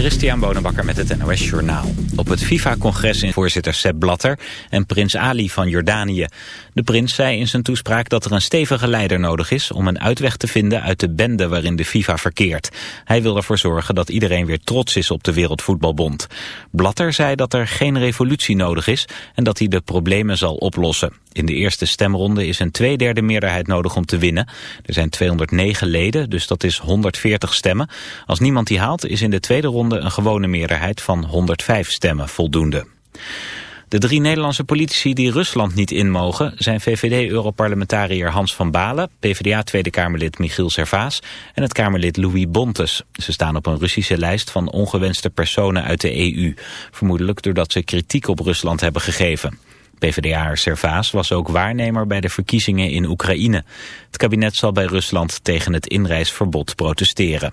Christian Bonenbakker met het NOS Journaal. Op het FIFA-congres in voorzitter Sepp Blatter en prins Ali van Jordanië. De prins zei in zijn toespraak dat er een stevige leider nodig is... om een uitweg te vinden uit de bende waarin de FIFA verkeert. Hij wil ervoor zorgen dat iedereen weer trots is op de Wereldvoetbalbond. Blatter zei dat er geen revolutie nodig is... en dat hij de problemen zal oplossen. In de eerste stemronde is een tweederde meerderheid nodig om te winnen. Er zijn 209 leden, dus dat is 140 stemmen. Als niemand die haalt, is in de tweede ronde een gewone meerderheid van 105 stemmen voldoende. De drie Nederlandse politici die Rusland niet in mogen... zijn VVD-europarlementariër Hans van Balen... PvdA-Tweede Kamerlid Michiel Servaas... en het Kamerlid Louis Bontes. Ze staan op een Russische lijst van ongewenste personen uit de EU. Vermoedelijk doordat ze kritiek op Rusland hebben gegeven. PvdA Servaas was ook waarnemer bij de verkiezingen in Oekraïne. Het kabinet zal bij Rusland tegen het inreisverbod protesteren.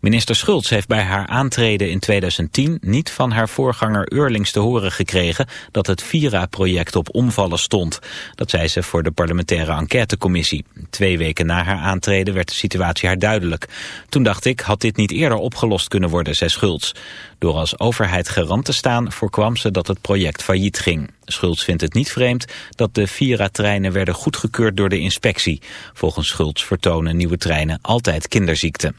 Minister Schultz heeft bij haar aantreden in 2010 niet van haar voorganger Eurlings te horen gekregen dat het Vira-project op omvallen stond. Dat zei ze voor de parlementaire enquêtecommissie. Twee weken na haar aantreden werd de situatie haar duidelijk. Toen dacht ik, had dit niet eerder opgelost kunnen worden, zei Schultz. Door als overheid garant te staan voorkwam ze dat het project failliet ging. Schultz vindt het niet vreemd dat de Vira-treinen werden goedgekeurd door de inspectie. Volgens Schultz vertonen nieuwe treinen altijd kinderziekten.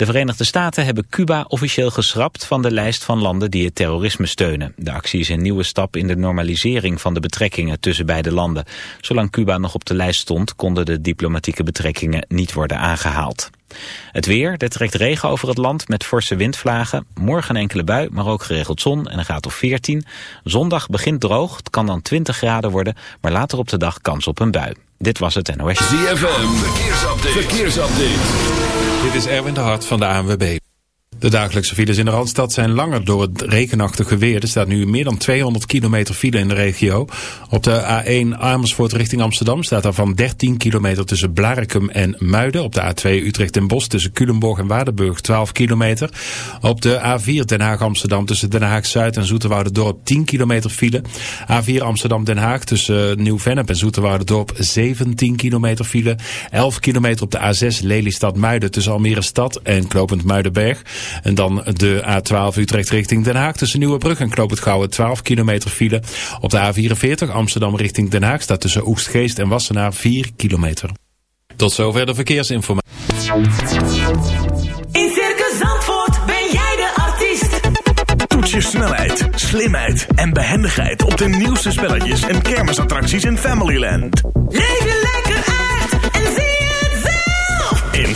De Verenigde Staten hebben Cuba officieel geschrapt van de lijst van landen die het terrorisme steunen. De actie is een nieuwe stap in de normalisering van de betrekkingen tussen beide landen. Zolang Cuba nog op de lijst stond, konden de diplomatieke betrekkingen niet worden aangehaald. Het weer, er trekt regen over het land met forse windvlagen. Morgen een enkele bui, maar ook geregeld zon en een graad of 14. Zondag begint droog, het kan dan 20 graden worden, maar later op de dag kans op een bui. Dit was het NOS. ZFM, verkeersupdate. verkeersupdate. Dit is Erwin de Hart van de ANWB. De dagelijkse files in de Randstad zijn langer door het regenachtige weer. Er staat nu meer dan 200 kilometer file in de regio. Op de A1 Amersfoort richting Amsterdam staat er van 13 kilometer tussen Blarikum en Muiden. Op de A2 Utrecht en Bos tussen Culemborg en Waardenburg 12 kilometer. Op de A4 Den Haag Amsterdam tussen Den Haag Zuid en Dorp 10 kilometer file. A4 Amsterdam Den Haag tussen Nieuw-Vennep en Dorp 17 kilometer file. 11 kilometer op de A6 Lelystad Muiden tussen Almere Stad en Knopend Muidenberg. En dan de A12 Utrecht richting Den Haag tussen Nieuwebrug en Knoop het Gouwen 12 kilometer file. Op de A44 Amsterdam richting Den Haag staat tussen Oegstgeest en Wassenaar 4 kilometer. Tot zover de verkeersinformatie. In Circus Zandvoort ben jij de artiest. Toets je snelheid, slimheid en behendigheid op de nieuwste spelletjes en kermisattracties in Familyland. Leef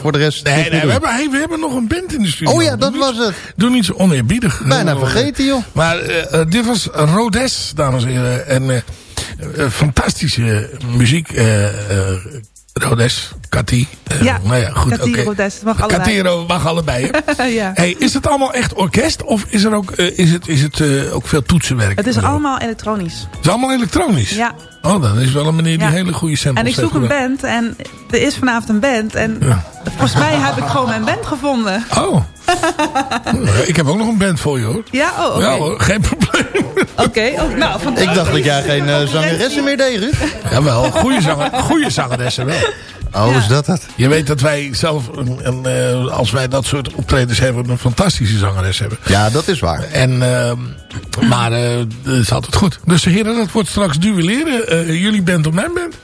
Voor de rest Nee, nee, we hebben, hey, we hebben nog een band in de studio. Oh ja, dat Doe was het. Doe niet zo oneerbiedig. Bijna vergeten, joh. Maar eh, eh, dit was Rodes, dames en heren. En eh, fantastische muziek. Rodes, Cathy. Ja, nou ja, goed. Rodes, het mag allebei. Cathy Ro- mag allebei. hè? ja. hey, is het allemaal echt orkest? Of is er ook, eh, is het, is het eh, ook veel toetsenwerk? Het is allemaal elektronisch. Het is allemaal elektronisch? Ja. Oh, dan is wel een meneer die Ja. hele goede samples En ik zoek een gedaan. band en er is vanavond een band. En Ja. volgens mij heb ik gewoon mijn band gevonden. Oh. ik heb ook nog een band voor je hoor. Ja, oh, oké. Ja hoor, geen probleem. Oké, oh, nou, vandaag. Ik dacht dat jij geen eh, zangeressen meer deed, Ruud. Jawel, goede, zanger, goede zangeressen wel. Oh, is dat het? Je weet dat wij zelf, een, een, eh, als wij dat soort optredens hebben, een fantastische zangeres hebben. Ja, dat is waar. En, ehm, maar eh dat is altijd goed. Dus heren, dat wordt straks duelleren. Eh jullie band op mijn band.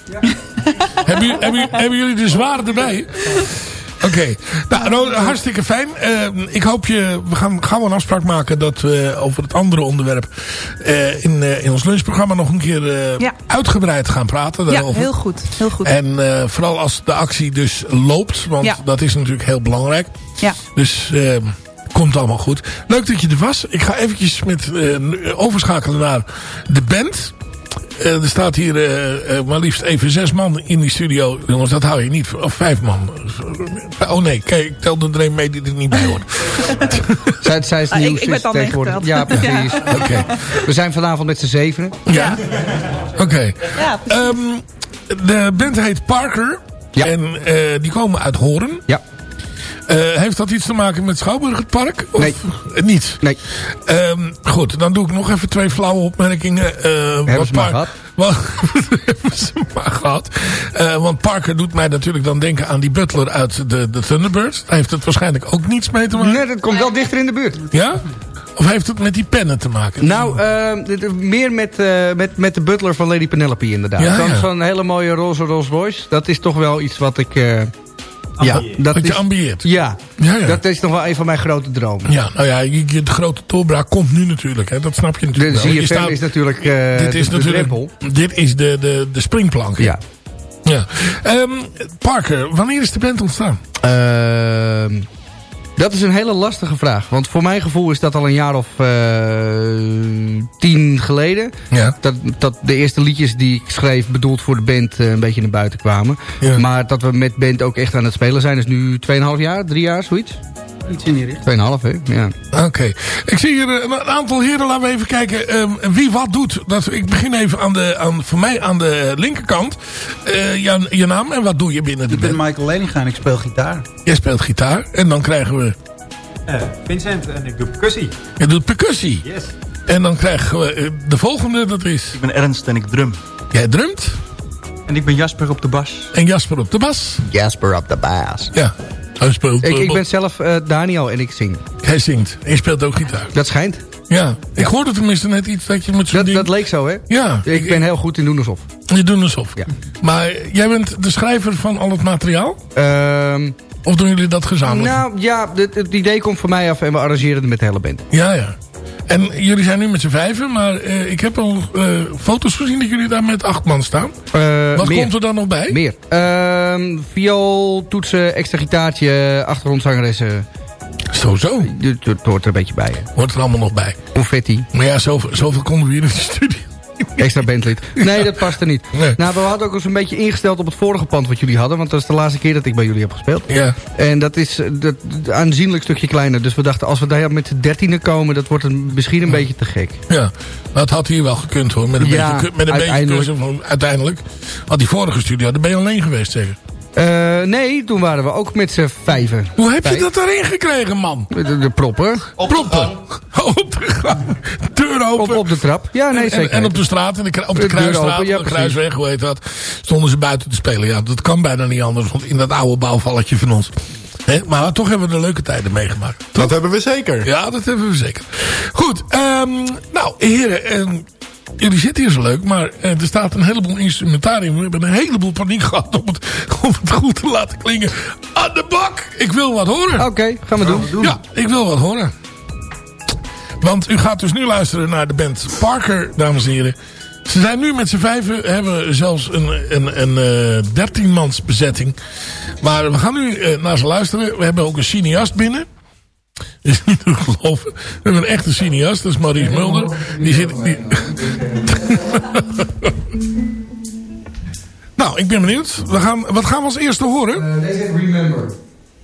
hebben, jullie- hebben, hebben jullie de zwaar erbij? Oké, nou, hartstikke fijn. Eh, ik hoop je, we gaan gauw een afspraak maken dat we over het andere onderwerp eh, in, eh, in ons lunchprogramma nog een keer Ja. uitgebreid gaan praten. Ja, daarover. heel goed. Heel goed. En vooral als de actie dus loopt, want Ja. dat is natuurlijk heel belangrijk. Ja. Dus komt allemaal goed. Leuk dat je er was. Ik ga eventjes met, overschakelen naar de band. Eh, er staat hier eh, eh, maar liefst even zes man in die studio. Jongens, dat hou je niet. Of vijf man. Oh nee, kijk, ik telde er een mee die er niet bij hoort. Zij, zij is Ah, ik- ik ben al tegenwoordig. meegeteld. Ja, precies. Oké. We zijn vanavond met z'n zevenen. Ja. Oké. Ja. Ehm, de band heet Parker. Ja. En eh, die komen uit Horen. Ja. Eh, heeft dat iets te maken met Schouwburg het park? Of Nee. niet? Nee. Ehm, goed, dan doe ik nog even twee flauwe opmerkingen. Eh, wat ze maar gehad. Wat, hebben ze maar gehad. Eh, want Parker doet mij natuurlijk dan denken aan die butler uit de, de Thunderbirds. Daar heeft het waarschijnlijk ook niets mee te maken. Nee, dat komt wel dichter in de buurt. Ja? Of heeft het met die pennen te maken? Nou, meer met, met, met de butler van Lady Penelope inderdaad. Ja, Zo'n ja. zo'n hele mooie roze Rolls Royce. Dat is toch wel iets wat ik... ja, dat je is, ambieert. ja, Ja, ja. dat is nog wel een van mijn grote dromen. Ja, nou ja, je, de grote doorbraak komt nu natuurlijk. Hè. Dat snap je De natuurlijk wel. Je staat- is natuurlijk eh dit de, is de natuurlijk, drempel. dit is de, de, de springplank. Ja. ja. Ehm, Parker, wanneer is de band ontstaan? Ehm, dat is een hele lastige vraag. Want voor mijn gevoel is dat al een jaar of eh, tien geleden. Ja. Dat, dat de eerste liedjes die ik schreef bedoeld voor de band eh, een beetje naar buiten kwamen. Ja. Maar dat we met band ook echt aan het spelen zijn is nu 2,5 jaar, 3 jaar, zoiets. Iets in die richting. 2,5 hè, ja. Oké. Ik zie hier eh, een, een aantal heren. Laten we even kijken ehm, wie wat doet. Dat, ik begin even aan de, aan, voor mij aan de linkerkant. Eh, je, je naam en wat doe je binnen de Ik ben? Michael Leninga en ik speel gitaar. Jij speelt gitaar. En dan krijgen we... Eh, Vincent en ik doe percussie. Je doet percussie. Yes. En dan krijgen we eh, de volgende. Dat is... Ik ben Ernst en ik drum. Jij drumt. En ik ben Jasper op de bas. En Jasper op de bas. Jasper op de baas. Ja. Hij speelt... Ik, eh, ik ben zelf eh, Daniel en ik zing. Hij zingt. En je speelt ook gitaar. Dat schijnt. Ja. Ik hoorde tenminste net iets dat je met zo'n Dat, ding... dat leek zo hè. Ja. Ik ben heel goed in doen alsof. Je doet alsof. Ja. Maar jij bent de schrijver van al het materiaal? Ehm, Of doen jullie dat gezamenlijk? nou ja, het, het idee komt van mij af en we arrangeren het met de hele band. Ja, ja. En jullie zijn nu met z'n vijven, maar eh, ik heb al eh, foto's gezien dat jullie daar met acht man staan. Eh, Wat meer. komt er dan nog bij? Meer. Ehm viool, toetsen, extra gitaartje, achtergrondzangeressen. Zo, zo. Het het hoort er een beetje bij. Hè. Hoort er allemaal nog bij. Confetti, Maar ja, zoveel, zoveel konden we hier in de studio. Extra bandlid. Nee, dat past er niet. Nee. Nou, we hadden ook eens een beetje ingesteld op het vorige pand wat jullie hadden. Want dat is de laatste keer dat ik bij jullie heb gespeeld. Ja. En dat is eh, dat, een aanzienlijk stukje kleiner. Dus we dachten, als we daar met z'n dertienen komen... dat wordt een, misschien een beetje te gek. Ja, maar het had hier wel gekund hoor. Met een Ja, beetje, met een beetje uiteindelijk. van- uiteindelijk. Want die vorige studio, daar ben je alleen geweest zeker. Eh, nee, toen waren we ook met z'n vijven. Hoe heb je dat daarin gekregen, man? De, de proppen. Proppen. Op de gang. Deur open. Op, op de trap. Ja, nee, en, zeker. en op de straat, en de, op de, De kruisstraat, open, ja, de kruisweg, hoe heet dat, stonden ze buiten te spelen. Ja, dat kan bijna niet anders, want in dat oude bouwvalletje van ons. Hè, maar toch hebben we de leuke tijden meegemaakt. Dat hebben we zeker. Ja, dat hebben we zeker. Goed, ehm, nou, heren, jullie zitten hier zo leuk, maar eh, er staat een heleboel instrumentarium. We hebben een heleboel paniek gehad om het, om het goed te laten klinken. Aan de bak! Ik wil wat horen. Oké, gaan we doen. Ja, ik wil wat horen. Want u gaat dus nu luisteren naar de band Parker, dames en heren. Ze zijn nu met z'n vijven, hebben zelfs een, een, een eh 13 mans bezetting. Maar we gaan nu eh, naar ze luisteren. We hebben ook een cineast binnen. Is niet te geloven. We hebben een echte cineast, dat is Maurice Mulder. Die zit... Die... nou, ik ben benieuwd. We gaan, wat gaan we als eerste horen? deze heet Remember.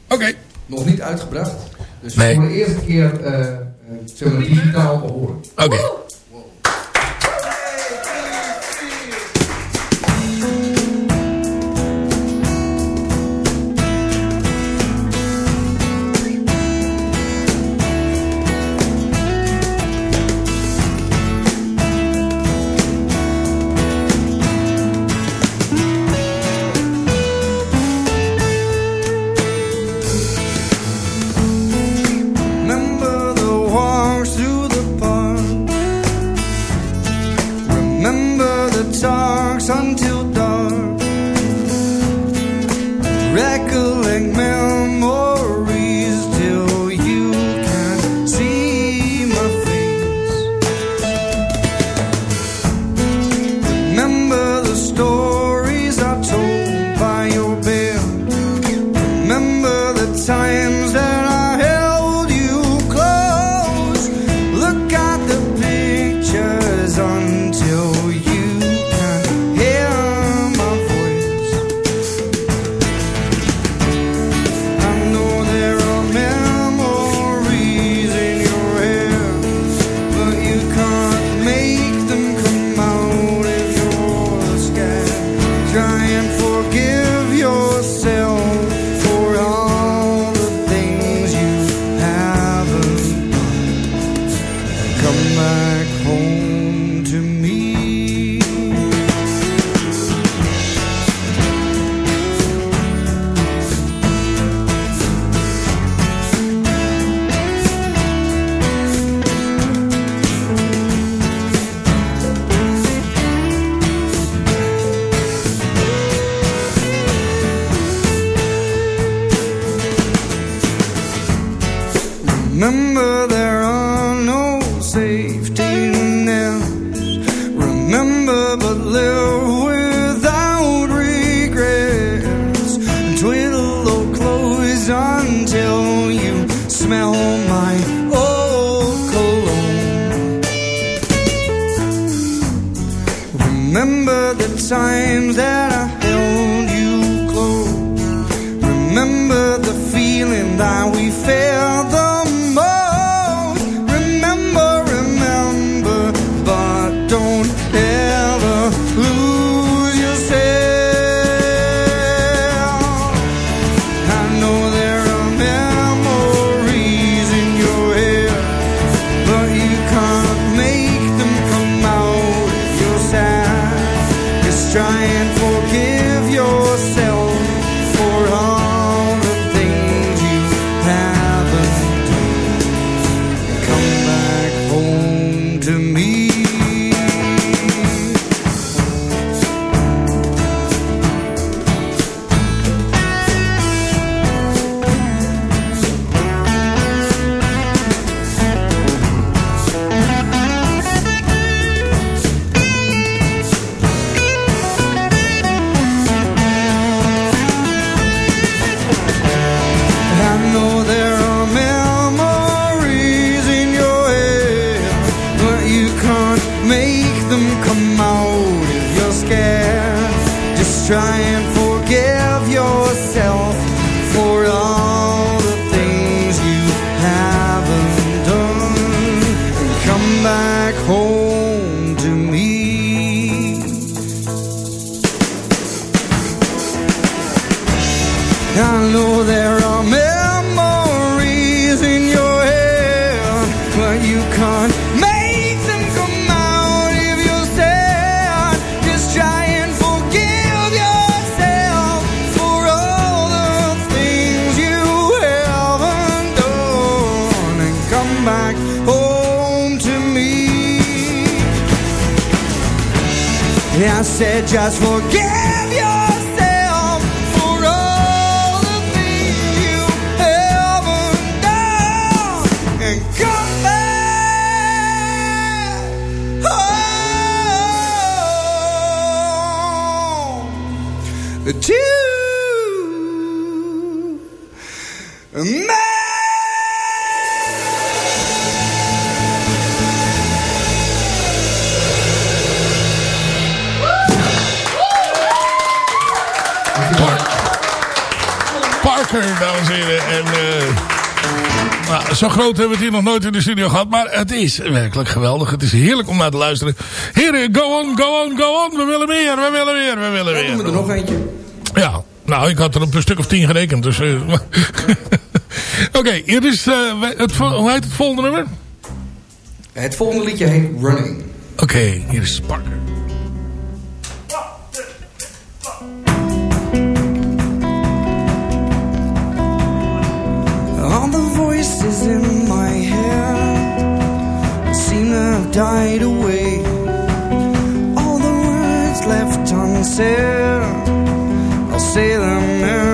Oké. Nog niet uitgebracht. Dus Nee. voor de eerste keer uh, zeg maar digitaal horen. Oké. zo groot hebben we het hier nog nooit in de studio gehad. Maar het is werkelijk geweldig. Het is heerlijk om naar te luisteren. Heren, go on, go on, go on. We willen meer, we willen meer, we willen meer. Ja, we er nog eentje. Ja, nou, ik had er op een stuk of tien gerekend. Dus, eh, Oké, hier is, eh, het, hoe heet het volgende nummer? Het volgende liedje heet Running. Oké, hier is Parker. voices in my head seem to have died away. All the words left unsaid, I'll say them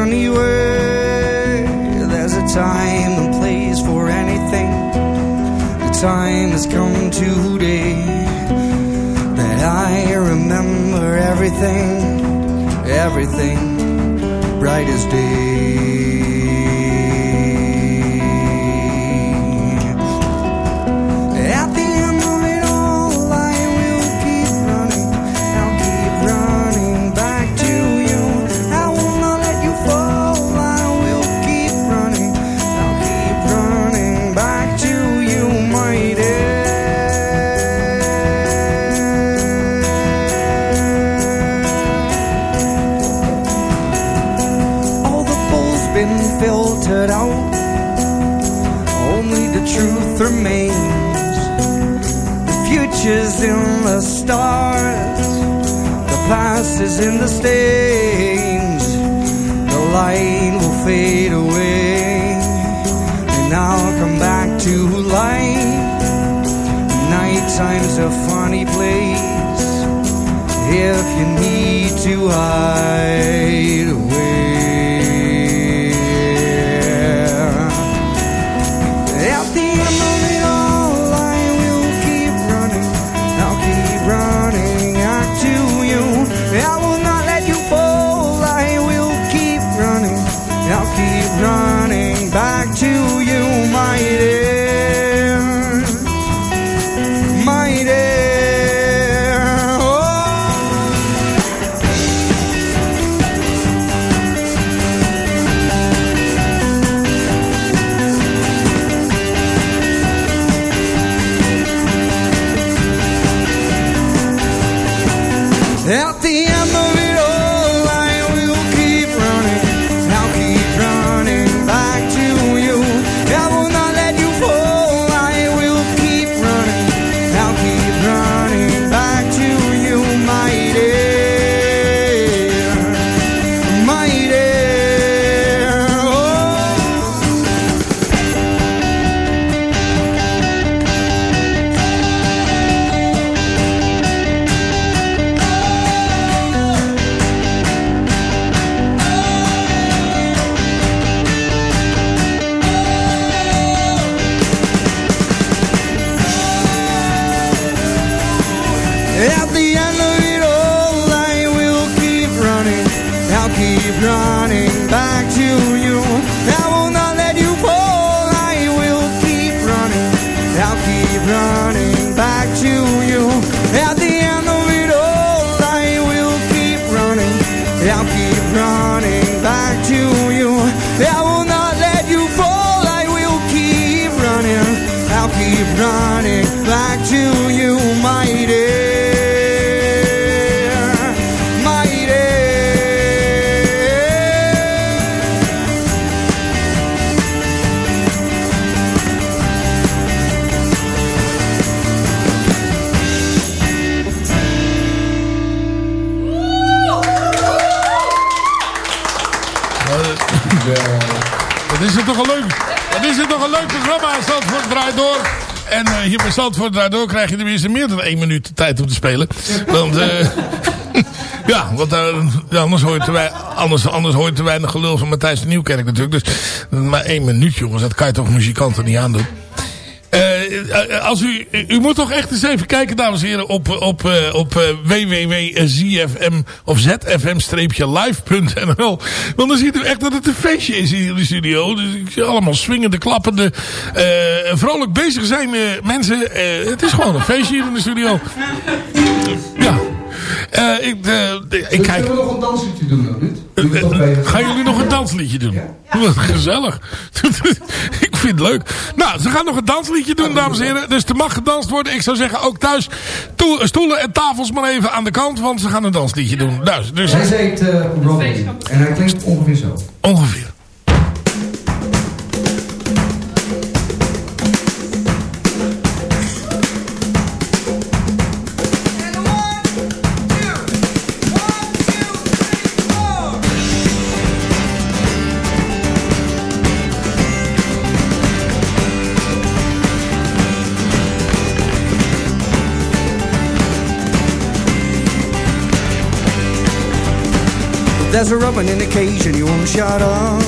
anyway. There's a time and place for anything. The time has come today that I remember everything, everything, bright as day. stay. Één minuut de tijd om te spelen. Want eh, ja, want eh, anders, hoor je te wij- anders, anders hoor je te weinig gelul van Matthijs de Nieuwkerk natuurlijk. Dus maar één minuut jongens, dat kan je toch muzikanten niet aandoen. Eh, eh, als u, u moet toch echt eens even kijken, dames en heren, op, op, eh, op eh, www.zfm of zfm-live.nl. Want dan ziet u echt dat het een feestje is hier in de studio. Dus ik zie allemaal swingende, klappende, eh, vrolijk bezig zijn eh, mensen. Eh, het is gewoon een feestje hier in de studio. Ja. Eh, ik, eh, ik kijk... Zullen we nog een dansliedje doen dan niet? Gaan jullie nog een dansliedje doen? Wat gezellig. ik vind het leuk. Nou, ze gaan nog een dansliedje doen, dames en heren. Dus er mag gedanst worden. Ik zou zeggen, ook thuis toe- stoelen en tafels maar even aan de kant. Want ze gaan een dansliedje doen. Dus, dus Hij heet eh, Robin. En hij klinkt ongeveer zo. ongeveer. There's a robin in the cage and he won't shut up.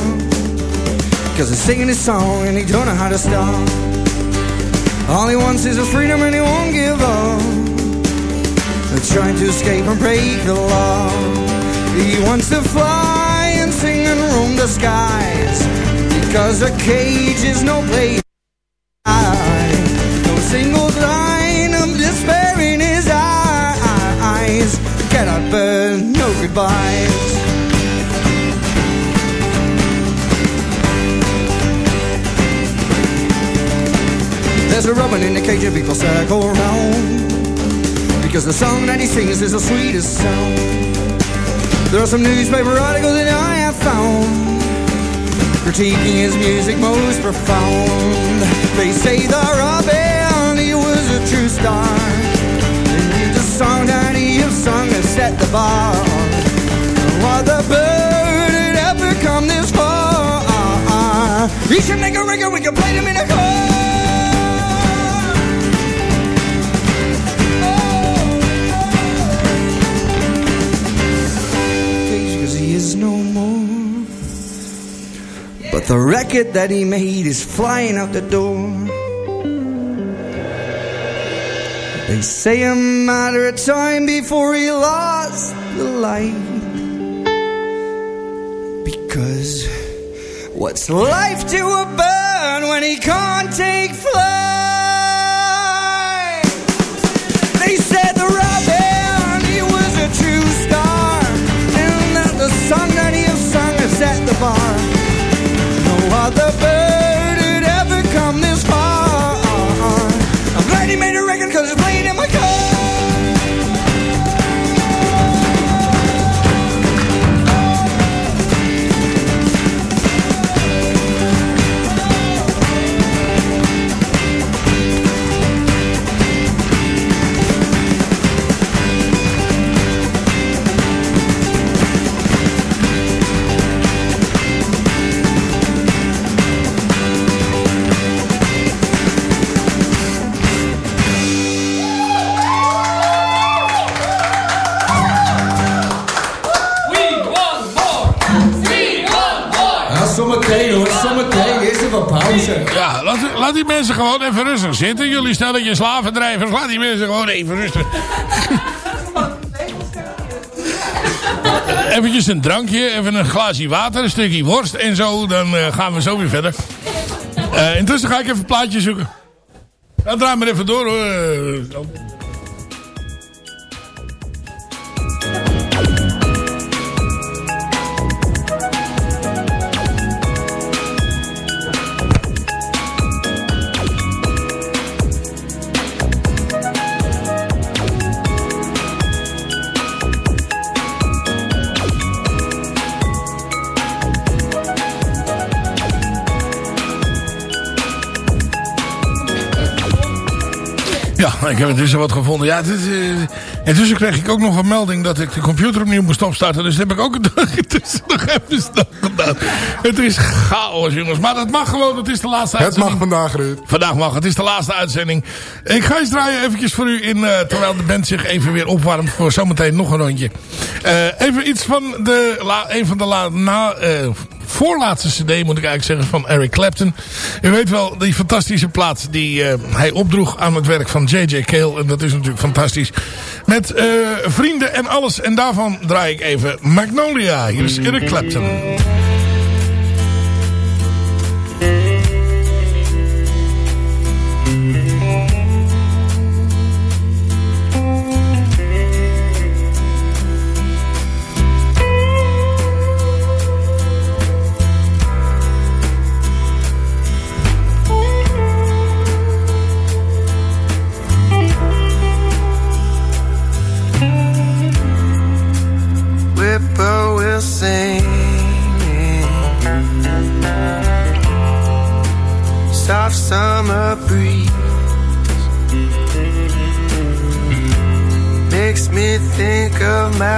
Cause he's singing his song and he don't know how to stop. All he wants is a freedom and he won't give up. He's trying to escape and break the law. He wants to fly and sing and roam the skies. Because a cage is no place. Because the song that he sings is the sweetest sound There are some newspaper articles that I have found. Critiquing his music most profound. They say the robin, he was a true star. And the song that he has sung has set the bar. What the bird had ever come this far? He should make a record, we can play them in a car no more. But the record that he made is flying out the door. They say a matter of time before he lost the light. Because what's life to a bird when he can't take flight? They said at the bar. No other. Ja, laat, die mensen gewoon even rustig zitten. Jullie stellen je slavendrijvers. Laat die mensen gewoon even rustig. Eventjes een drankje, even een glaasje water, een stukje worst en zo. Dan eh, gaan we zo weer verder. Eh, intussen ga ik even een plaatje zoeken. Ja, draai maar even door hoor. Ik heb intussen wat gevonden. Ja, dit, eh, intussen kreeg ik ook nog een melding dat ik de computer opnieuw moest opstarten. Dus dat heb ik ook intussen nog even snel gedaan. het is chaos, jongens. Maar dat mag gewoon. Het is de laatste Het uitzending. mag vandaag, Ruud. Vandaag mag. Het is de laatste uitzending. Ik ga eens draaien eventjes voor u in, eh, terwijl de band zich even weer opwarmt voor zometeen nog een rondje. Eh, even iets van de, la, een van de la, na, eh, voorlaatste cd moet ik eigenlijk zeggen van Eric Clapton. U weet wel, die fantastische plaat die eh, hij opdroeg aan het werk van J.J. Cale. En dat is natuurlijk fantastisch. Met eh, vrienden en alles. En daarvan draai ik even Magnolia. Hier is Eric Clapton.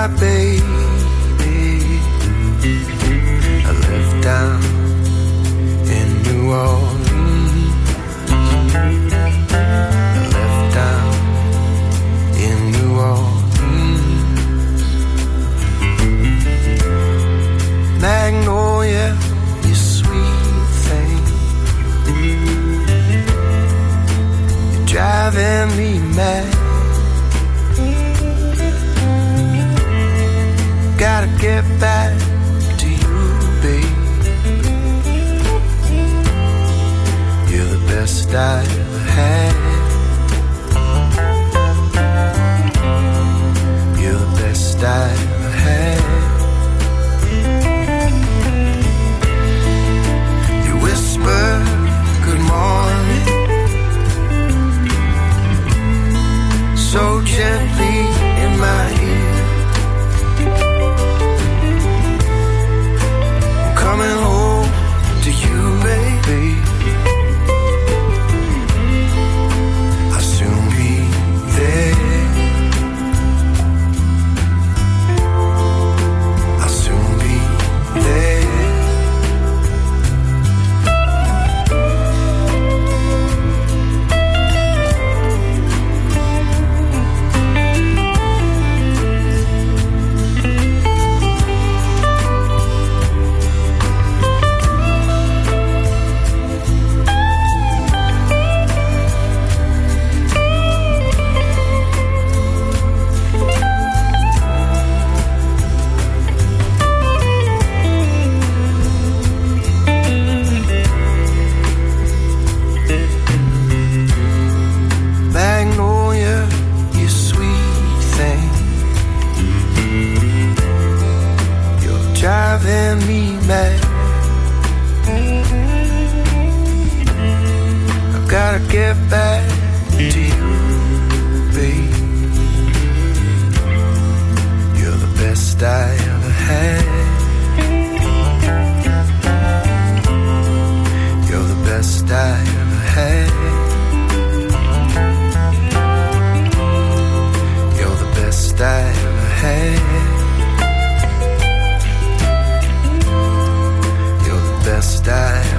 My baby. I left down in New Orleans. I left down in New Orleans. Magnolia, you sweet thing. You're driving me mad. Get back to you, babe. You're the best I ever had. Get back to you, babe. You're the best I ever had. You're the best I ever had. You're the best I ever had. You're the best I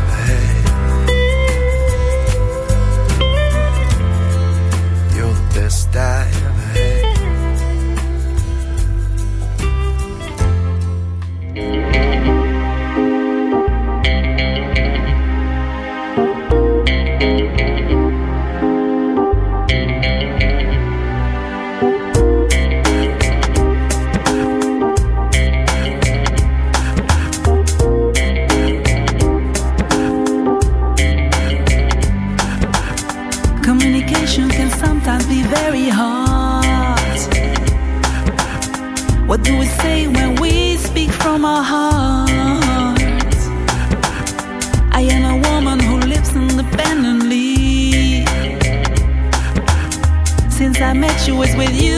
she was with you.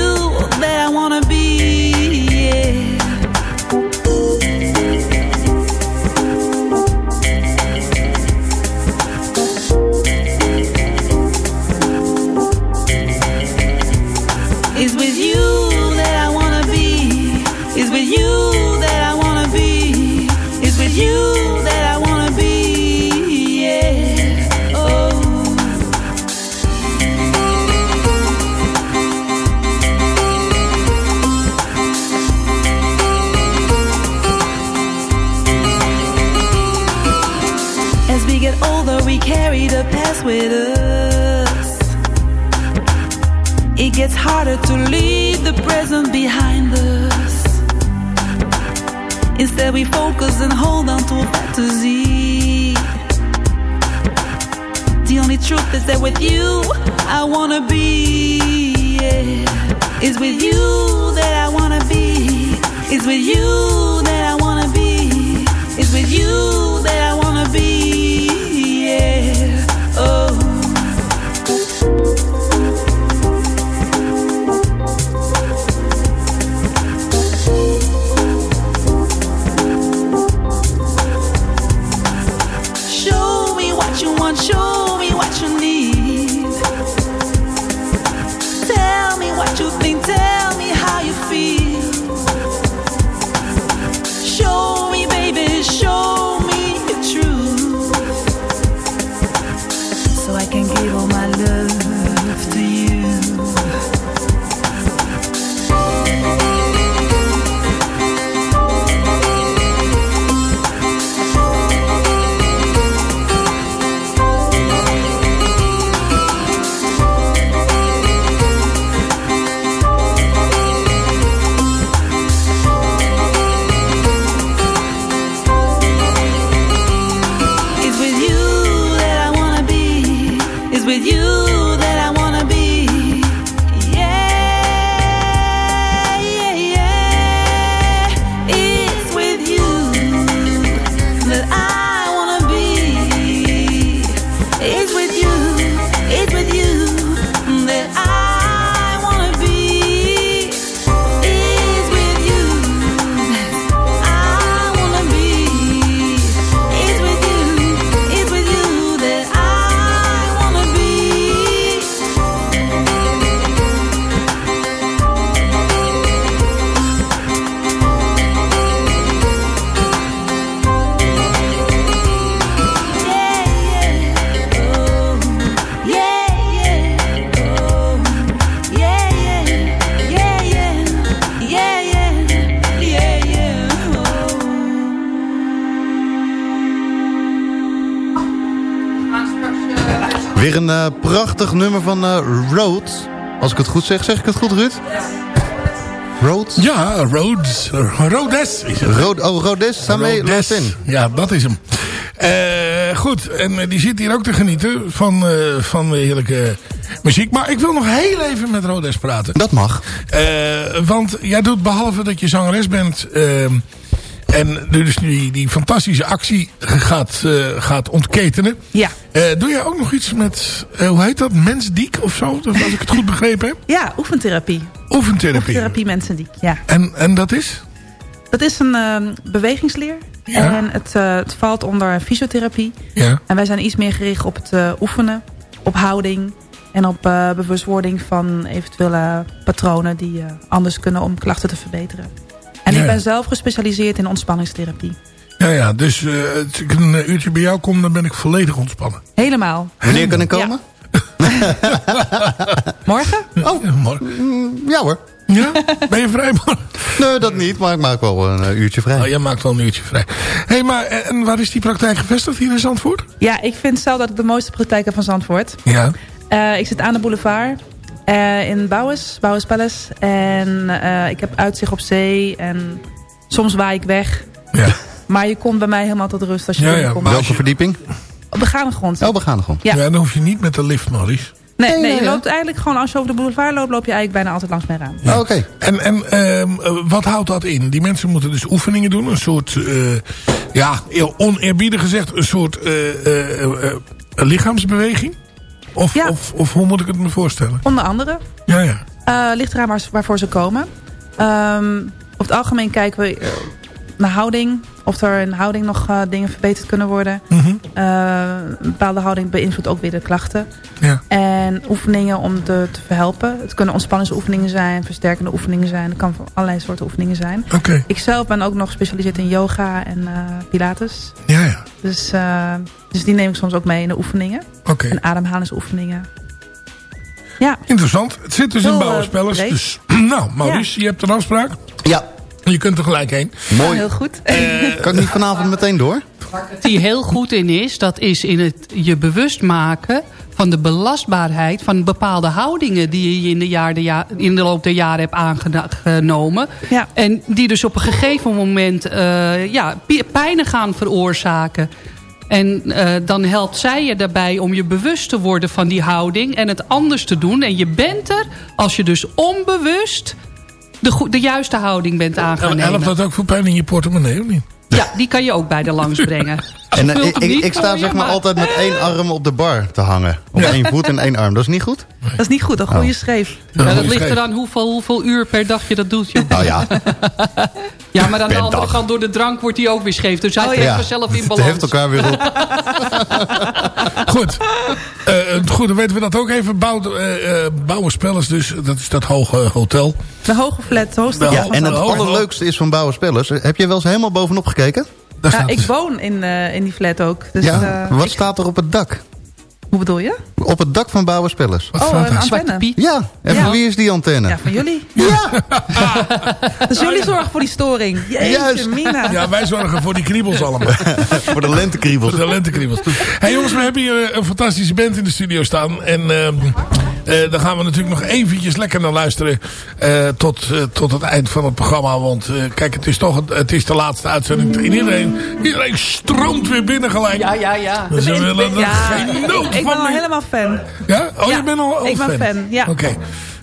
Carry the past with us. It gets harder to leave the present behind us. Instead, we focus and hold on to a fantasy. The only truth is that with you, I wanna be. Yeah. It's with you that I wanna be. It's with you that I wanna be. It's with you that I wanna be. Oh. Eh, prachtig nummer van Road. Als ik het goed zeg. Zeg ik het goed, Ruud? Road? Ja, Rhodes. Rhodes is het. Road, oh, Rodes. Rhodes. Ja, dat is hem. Eh, goed, en die zit hier ook te genieten van, van heerlijke muziek. Maar ik wil nog heel even met Rodes praten. Dat mag. Want jij doet behalve dat je zangeres bent... en dus die, die fantastische actie gaat, eh, gaat ontketenen. Ja. Eh, doe jij ook nog iets met, eh, hoe heet dat, mensdiek of zo? Als ik het goed begrepen heb. Ja, oefentherapie. Oefentherapie. Oefentherapie mensendiek, ja. En, en dat is? Dat is een ehm, bewegingsleer. Ja. En het, het valt onder fysiotherapie. Ja. En wij zijn iets meer gericht op het oefenen, op houding... en op bewustwording van eventuele patronen die anders kunnen om klachten te verbeteren. En Ja, ik ben zelf gespecialiseerd in ontspanningstherapie. Ja, ja, dus eh, als ik een eh, uurtje bij jou kom, dan ben ik volledig ontspannen. Helemaal. Wanneer kan ik komen? Morgen? Oh, ja, morgen. Mm, ja hoor. Ja? Ben je vrij morgen? Nee, dat niet. Maar ik maak wel een eh, uurtje vrij. Oh, jij maakt wel een uurtje vrij. Hé, hey, maar en waar is die praktijk gevestigd hier in Zandvoort? Ja, ik vind zelf dat ik de mooiste praktijk heb van Zandvoort. Ja. Eh, ik zit aan de boulevard eh, in Bouwers, Bouwers Palace. En eh, ik heb uitzicht op zee en soms waai ik weg. Ja. Maar je komt bij mij helemaal tot rust als je Ja, ja, maar Welke verdieping? Op begaande grond. Oh, begaande grond. Ja. dan hoef je niet met de lift, Maurice. Nee, nee, nee, je ja. loopt eigenlijk gewoon als je over de boulevard loopt, loop je eigenlijk bijna altijd langs mijn raam. Oh, Oké. En, en ehm, eh, wat houdt dat in? Die mensen moeten dus oefeningen doen. Een soort, eh, ja, oneerbiedig gezegd, een soort eh, eh, eh, eh, lichaamsbeweging? Of, Ja. of, of hoe moet ik het me voorstellen? Onder andere. Ja, ja. Eh ligt eraan waar, waarvoor ze komen. Ehm, op het algemeen kijken we eh, naar houding. Of er in houding nog eh, dingen verbeterd kunnen worden. Mhm. Eh, een bepaalde houding beïnvloedt ook weer de klachten. Ja. En oefeningen om te, te verhelpen. Het kunnen ontspanningsoefeningen zijn, versterkende oefeningen zijn. Het kan van allerlei soorten oefeningen zijn. Oké. Ik zelf ben ook nog gespecialiseerd in yoga en eh, pilates. Ja, ja. Dus, eh, dus die neem ik soms ook mee in de oefeningen. Oké. En ademhalingsoefeningen. Ja. Interessant. Het zit dus Heel, in Bouwerspellers. breed. Dus, nou, Maurice, je hebt een afspraak. Ja. Je kunt er gelijk heen. Mooi. Heel goed. kan ik niet vanavond meteen door? die heel goed in is, dat is in het je bewust maken van de belastbaarheid van bepaalde houdingen die je in de, jaar, de, ja- in de loop der jaren hebt aangenomen. Ja. En die dus op een gegeven moment eh, ja, pi- pijnen gaan veroorzaken. En eh, dan helpt zij je daarbij om je bewust te worden van die houding en het anders te doen. En je bent er als je dus onbewust de, de juiste houding bent aan gaan En nemen. helpt dat ook voor pijn in je portemonnee, of niet? Ja, die kan je ook bij de langs brengen. En eh, ik, ik, sta zeg maar maar- altijd met één arm op de bar te hangen. Op één voet en één arm. Dat is niet goed? Dat is niet goed, een goede Oh. schreef. Ja, dat ligt eraan hoeveel, hoeveel uur per dag je dat doet. Joh. Oh ja. Ja, maar aan de andere dag. kant door de drank wordt hij ook weer scheef. Dus hij Oh, trekt ja. vanzelf in Het balans. heft elkaar weer op. Goed. Eh, goed, dan weten we dat ook even. Bouw, eh, eh, Bouwenspellers dus. Dat is dat hoge hotel. De hoge flat, de hoogste Ja, en het allerleukste is van Bouwen Spellers. Heb je wel eens helemaal bovenop gekeken? Daar Ja, ik woon in, eh, in die flat ook. Dus, ja. eh, Wat ik- staat er op het dak? Hoe bedoel je? Op het dak van Spellers. Wat Oh, een er? Zwarte antenne. Piet. Ja, en Ja. van wie is die antenne? Ja, van jullie. Ja. Dus jullie zorgen voor die storing. Jeetje, Juist. Mina. Ja, wij zorgen voor die kriebels allemaal. Voor de lentekriebels. Voor de lentekriebels. hey jongens, we hebben hier eh, een fantastische band in de studio staan. En ehm eh, daar gaan we natuurlijk nog eventjes lekker naar luisteren. eh, tot, eh, tot het eind van het programma. Want kijk, het is toch het, is de laatste uitzending. Iedereen, iedereen stroomt weer binnen gelijk. Ja, ja, ja. Dus Ik willen ben- er ja, geen nood ik ben van al meer. helemaal fan. Ja? Oh, Ja, je bent al, al ik ben fan, ja. Oké.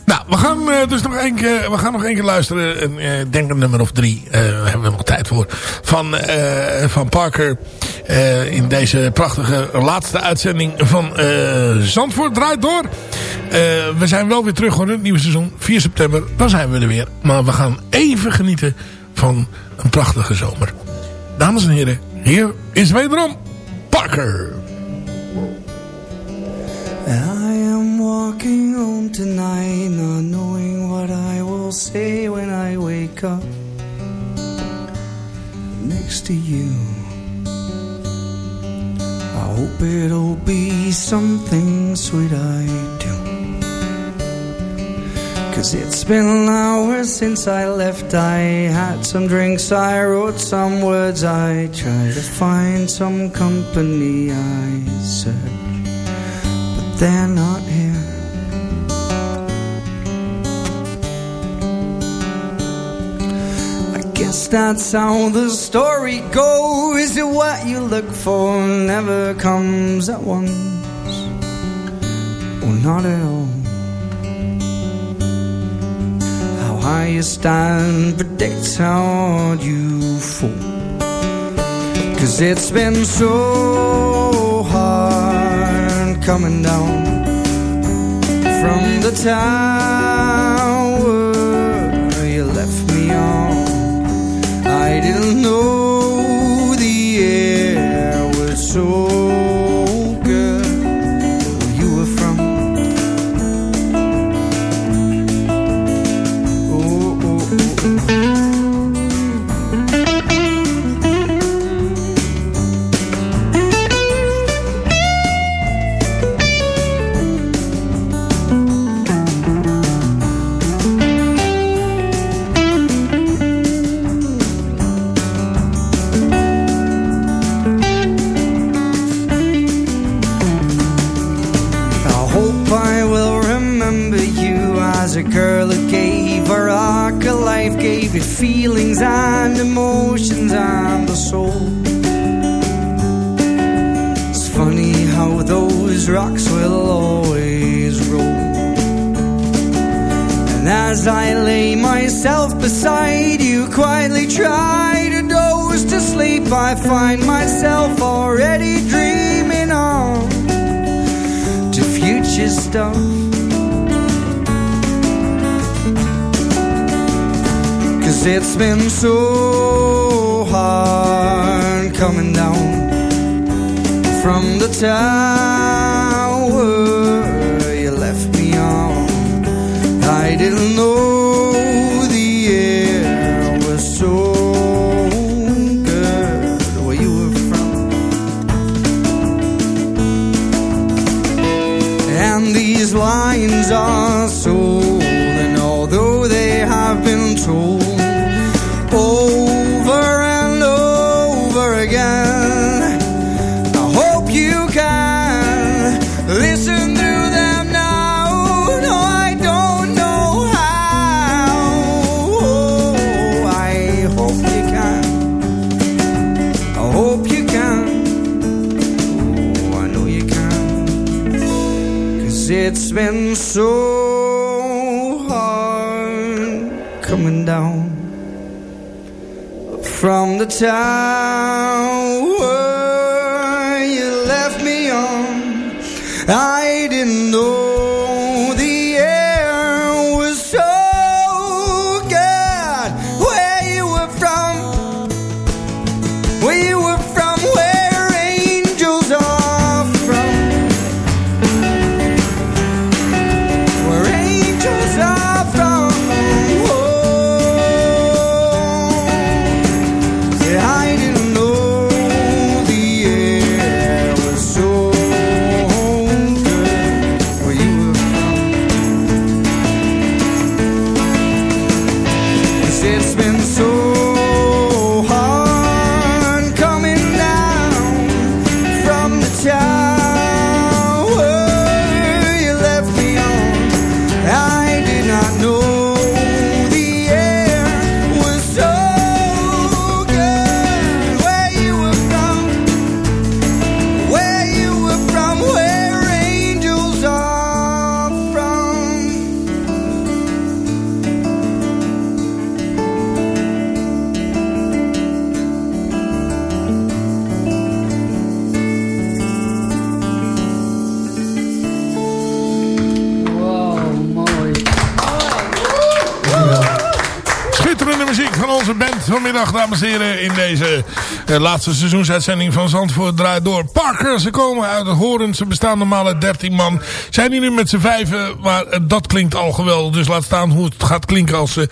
Nou, we gaan eh, dus nog één keer, we gaan nog één keer luisteren. En, eh, denk een nummer of drie. eh hebben we nog tijd voor. Van, van Parker. in deze prachtige laatste uitzending van Zandvoort draait door. We zijn wel weer terug hoor, in het nieuwe seizoen. 4 september, dan zijn we er weer. Maar we gaan even genieten van een prachtige zomer. Dames en heren, hier is wederom Parker. Am walking home tonight, not knowing what I will say when I wake up next to you. I hope it'll be something sweet I do. Cause it's been hours since I left. I had some drinks, I wrote some words, I tried to find some company. I said they're not here. I guess that's how the story goes. Is what you look for never comes at once, or not at all. How high you stand predicts how hard you fall. Cause it's been so coming down from the tower you left me on. I didn't know the air was so and emotions and a soul. It's funny how those rocks will always roll. And as I lay myself beside you, quietly try to doze to sleep, I find myself already dreaming on to future stuff. It's been so hard coming down from the tower the tower dames en heren. In deze eh, laatste seizoensuitzending van Zandvoort draait door. Parker, ze komen uit het Horen. Ze bestaan normaal uit 13 man. Zijn hier nu met z'n vijven, maar eh, dat klinkt al geweldig. Dus laat staan hoe het gaat klinken als ze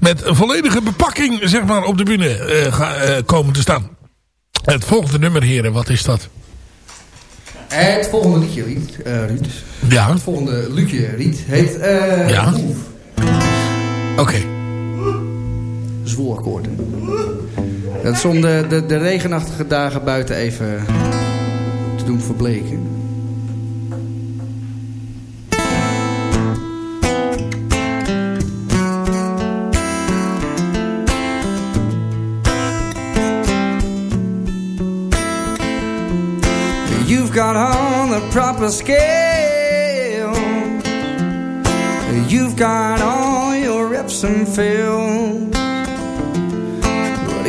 met een volledige bepakking zeg maar, op de bühne eh, ga- komen te staan. Het volgende nummer, heren, wat is dat? Het volgende liedje, Riet, Ruud. Ja. Het volgende liedje, Riet, heet... Ja. Oké. Zwoerakkoorden. Dat is om de, de, de regenachtige dagen buiten even te doen verbleken. Got on the proper scale. You've got all your reps and fill.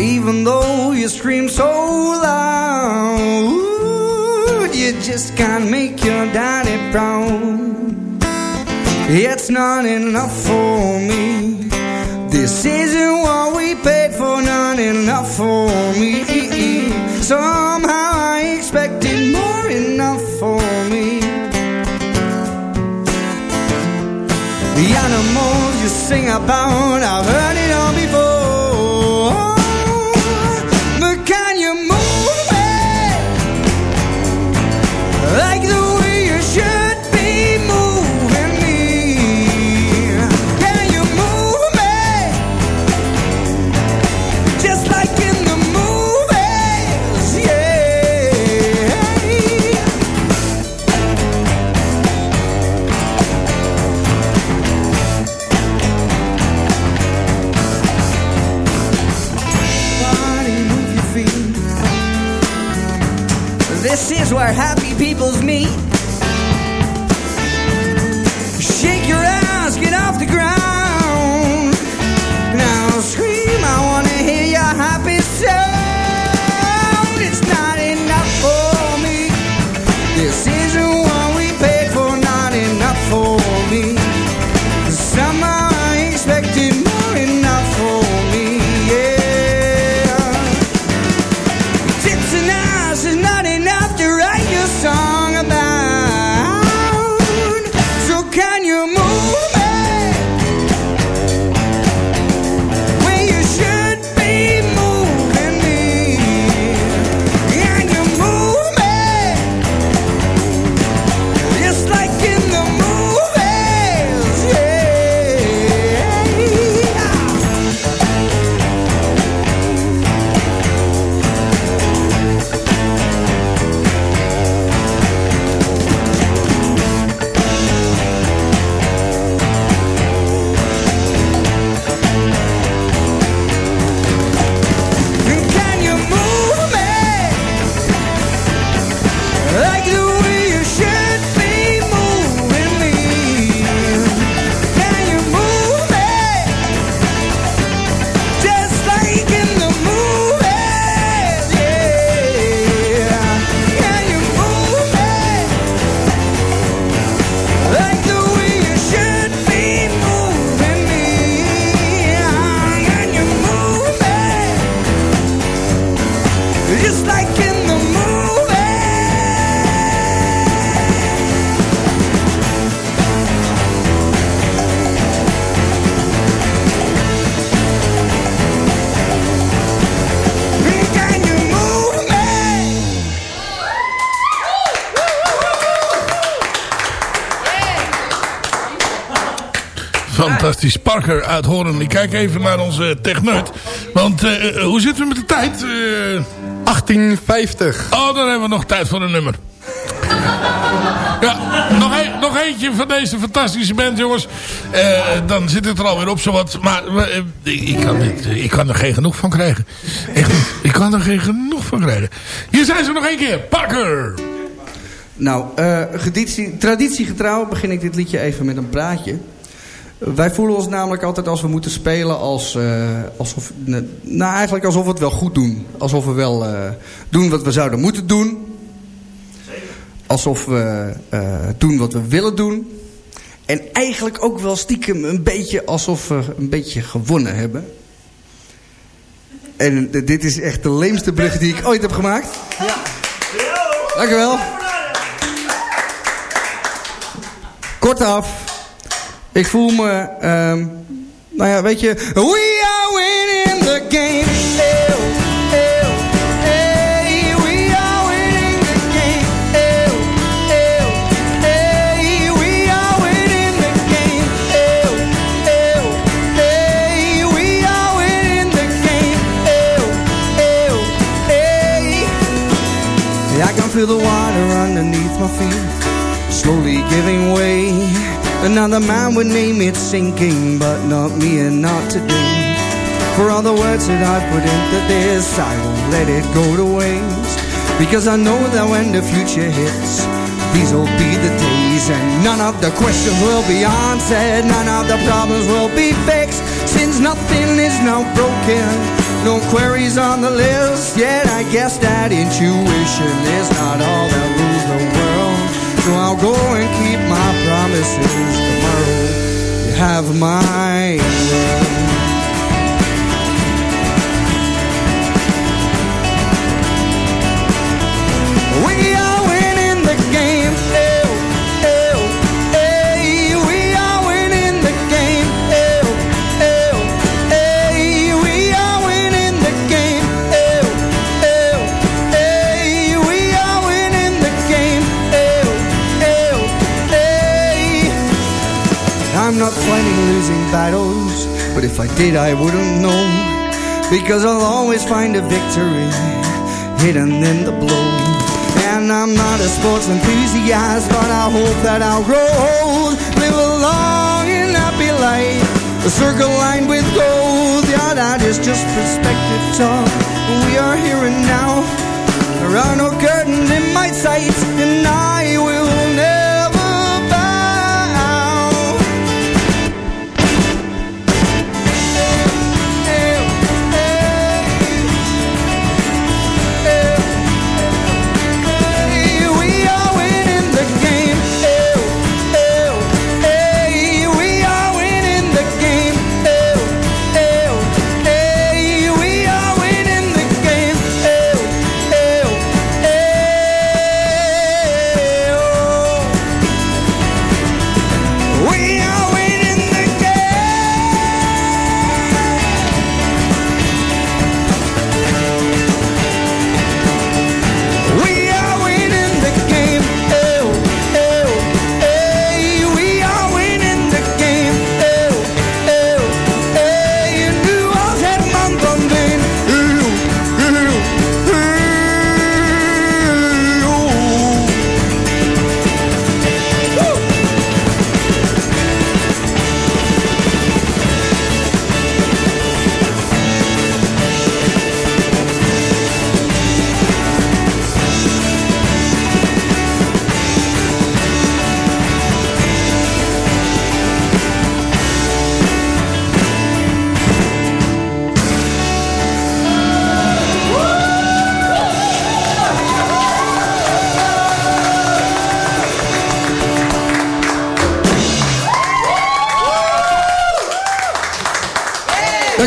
Even though you scream so loud, you just can't make your daddy proud. It's not enough for me. This isn't what we paid for, not enough for me. Somehow I expected more enough for me. The animals you sing about, I've heard This is Parker uit Horen. Ik kijk even naar onze techneut. Want eh, hoe zitten we met de tijd? Eh, 1850. Oh, dan hebben we nog tijd voor een nummer. Ja, nog, een, nog eentje van deze fantastische band, jongens. Eh, dan zit het er alweer op, zowat. Maar eh, ik, kan dit, ik kan er geen genoeg van krijgen. Echt niet. Ik kan er geen genoeg van krijgen. Hier zijn ze nog één keer. Parker! Nou, eh, traditie, traditiegetrouw begin ik dit liedje even met een praatje. Wij voelen ons namelijk altijd als we moeten spelen als, eh, alsof, nou eigenlijk alsof we het wel goed doen. Alsof we wel eh, doen wat we zouden moeten doen. Alsof we eh, doen wat we willen doen. En eigenlijk ook wel stiekem een beetje alsof we een beetje gewonnen hebben. En dit is echt de leemste brug die ik ooit heb gemaakt. Ja. Dank u wel. Kortaf. Ik voel me... ehm, nou ja, weet je... We are winning the game. Eeuw, eeuw, hey, we are winning the game. Eeuw, eeuw, hey, we are winning the game. Eeuw, eeuw, hey, we are winning the game. Eeuw, eeuw, hey. I can feel the water underneath my feet slowly giving way. Another man would name it sinking, but not me and not today. For all the words that I put into this, I won't let it go to waste. Because I know that when the future hits, these will be the days, and none of the questions will be answered, none of the problems will be fixed, since nothing is now broken. No queries on the list, yet I guess that intuition is not all that. So I'll go and keep my promises tomorrow. You have my. Losing battles, but if I did, I wouldn't know. Because I'll always find a victory hidden in the blow. And I'm not a sports enthusiast, but I hope that I'll grow old. Live a long and happy life, a circle lined with gold. Yeah, that is just perspective talk. We are here and now. There are no curtains in my sight, and I will never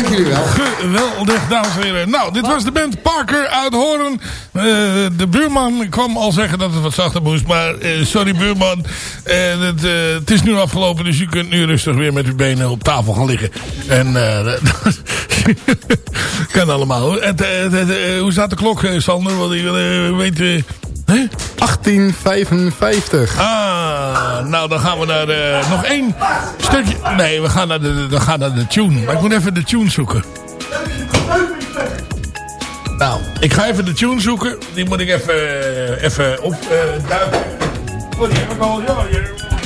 Dank jullie wel. Geweldig, dames en heren. Nou, dit was de band Parker uit Horen. Eh, de buurman kwam al zeggen dat het wat zachter moest. Maar eh, sorry buurman, eh, het, het is nu afgelopen. Dus u kunt nu rustig weer met uw benen op tafel gaan liggen. En kan allemaal. hoe staat de klok, Sander? Want ik wil eh, weten... hè? 1855. Ah, nou dan gaan we naar eh, nog één stukje. Nee, we gaan, naar de, we gaan naar de tune. Maar ik moet even de tune zoeken. Nou, ik ga even de tune zoeken. Die moet ik even, even opduiken. oh, die heb ik al. Ja,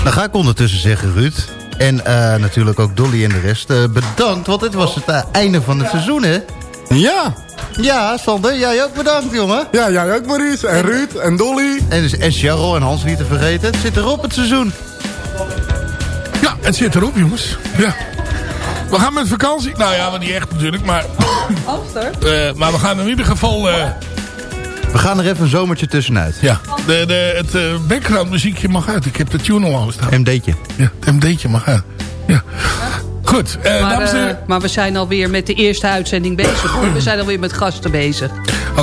Dan ga ik ondertussen zeggen, Ruud. En eh, natuurlijk ook Dolly en de rest. eh, bedankt, want dit was het eh, einde van het seizoen, hè? Ja. Ja, Sander, jij ook bedankt, jongen. Ja, jij ook, Maurice. En Ruud en Dolly. En, dus, en Charles en Hans niet te vergeten. Het zit erop, het seizoen. Ja, het zit erop, jongens. Ja. We gaan met vakantie. Nou ja, maar niet echt natuurlijk, maar... Amster? eh, maar we gaan in ieder geval... eh, We gaan er even een zomertje tussenuit. ja, de, de, het eh, background muziekje mag uit. Ik heb de tune al aanstaan. MD'tje. Ja, het MD'tje mag uit. Ja. Goed, eh, Maar, dames en eh, maar we zijn alweer met de eerste uitzending bezig. hoor. We zijn alweer met gasten bezig.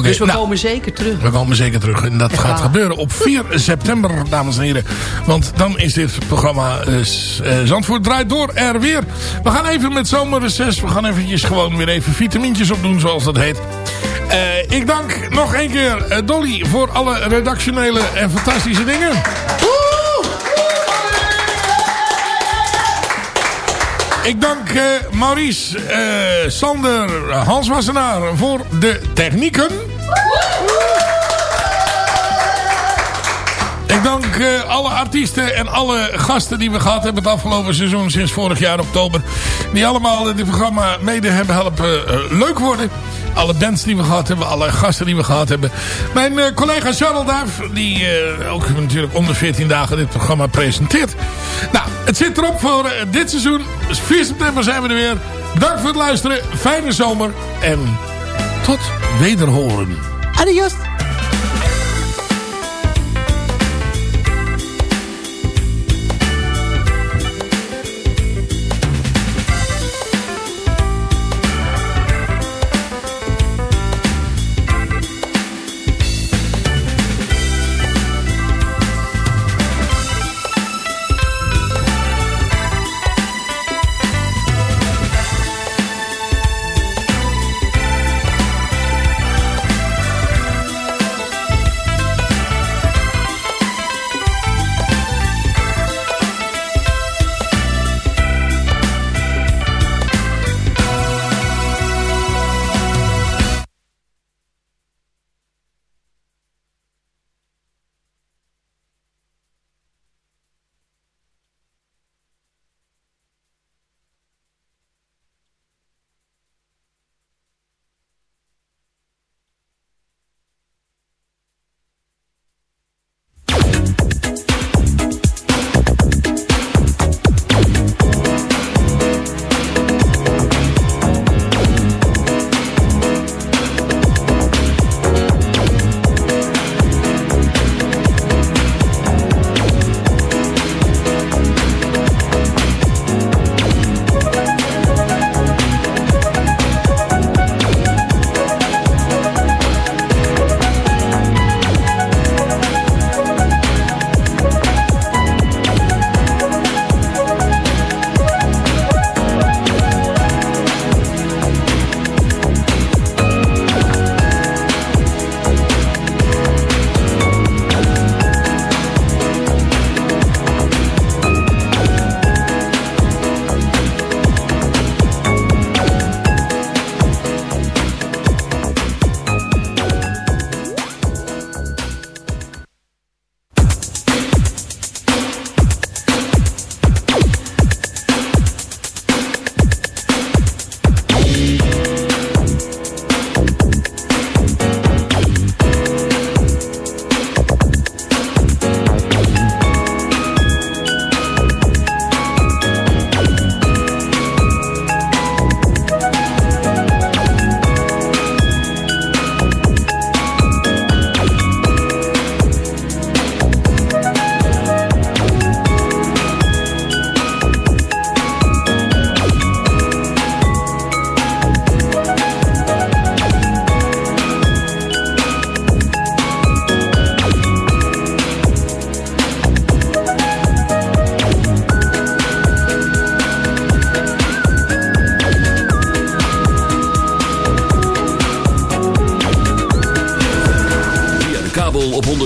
Dus we nou. komen zeker terug. We komen zeker terug. En dat gaat gebeuren op 4 september, dames en heren. Want dan is dit programma eh, Zandvoort draait door er weer. We gaan even met zomerreces. We gaan eventjes gewoon weer even vitamintjes opdoen, zoals dat heet. Ik dank nog één keer Dolly voor alle redactionele en fantastische dingen. Ik dank eh, Maurice, eh, Sander, Hans Wassenaar voor de technieken. Ik dank eh, alle artiesten en alle gasten die we gehad hebben het afgelopen seizoen sinds vorig jaar oktober. Die allemaal dit programma mede hebben helpen leuk worden. Alle bands die we gehad hebben, alle gasten die we gehad hebben. Mijn eh, collega Charles Duif, die eh, ook natuurlijk onder 14 dagen dit programma presenteert. Nou, het zit erop voor eh, dit seizoen. Dus 4 september zijn we er weer. Bedankt voor het luisteren. Fijne zomer. En tot wederhoren. Adios.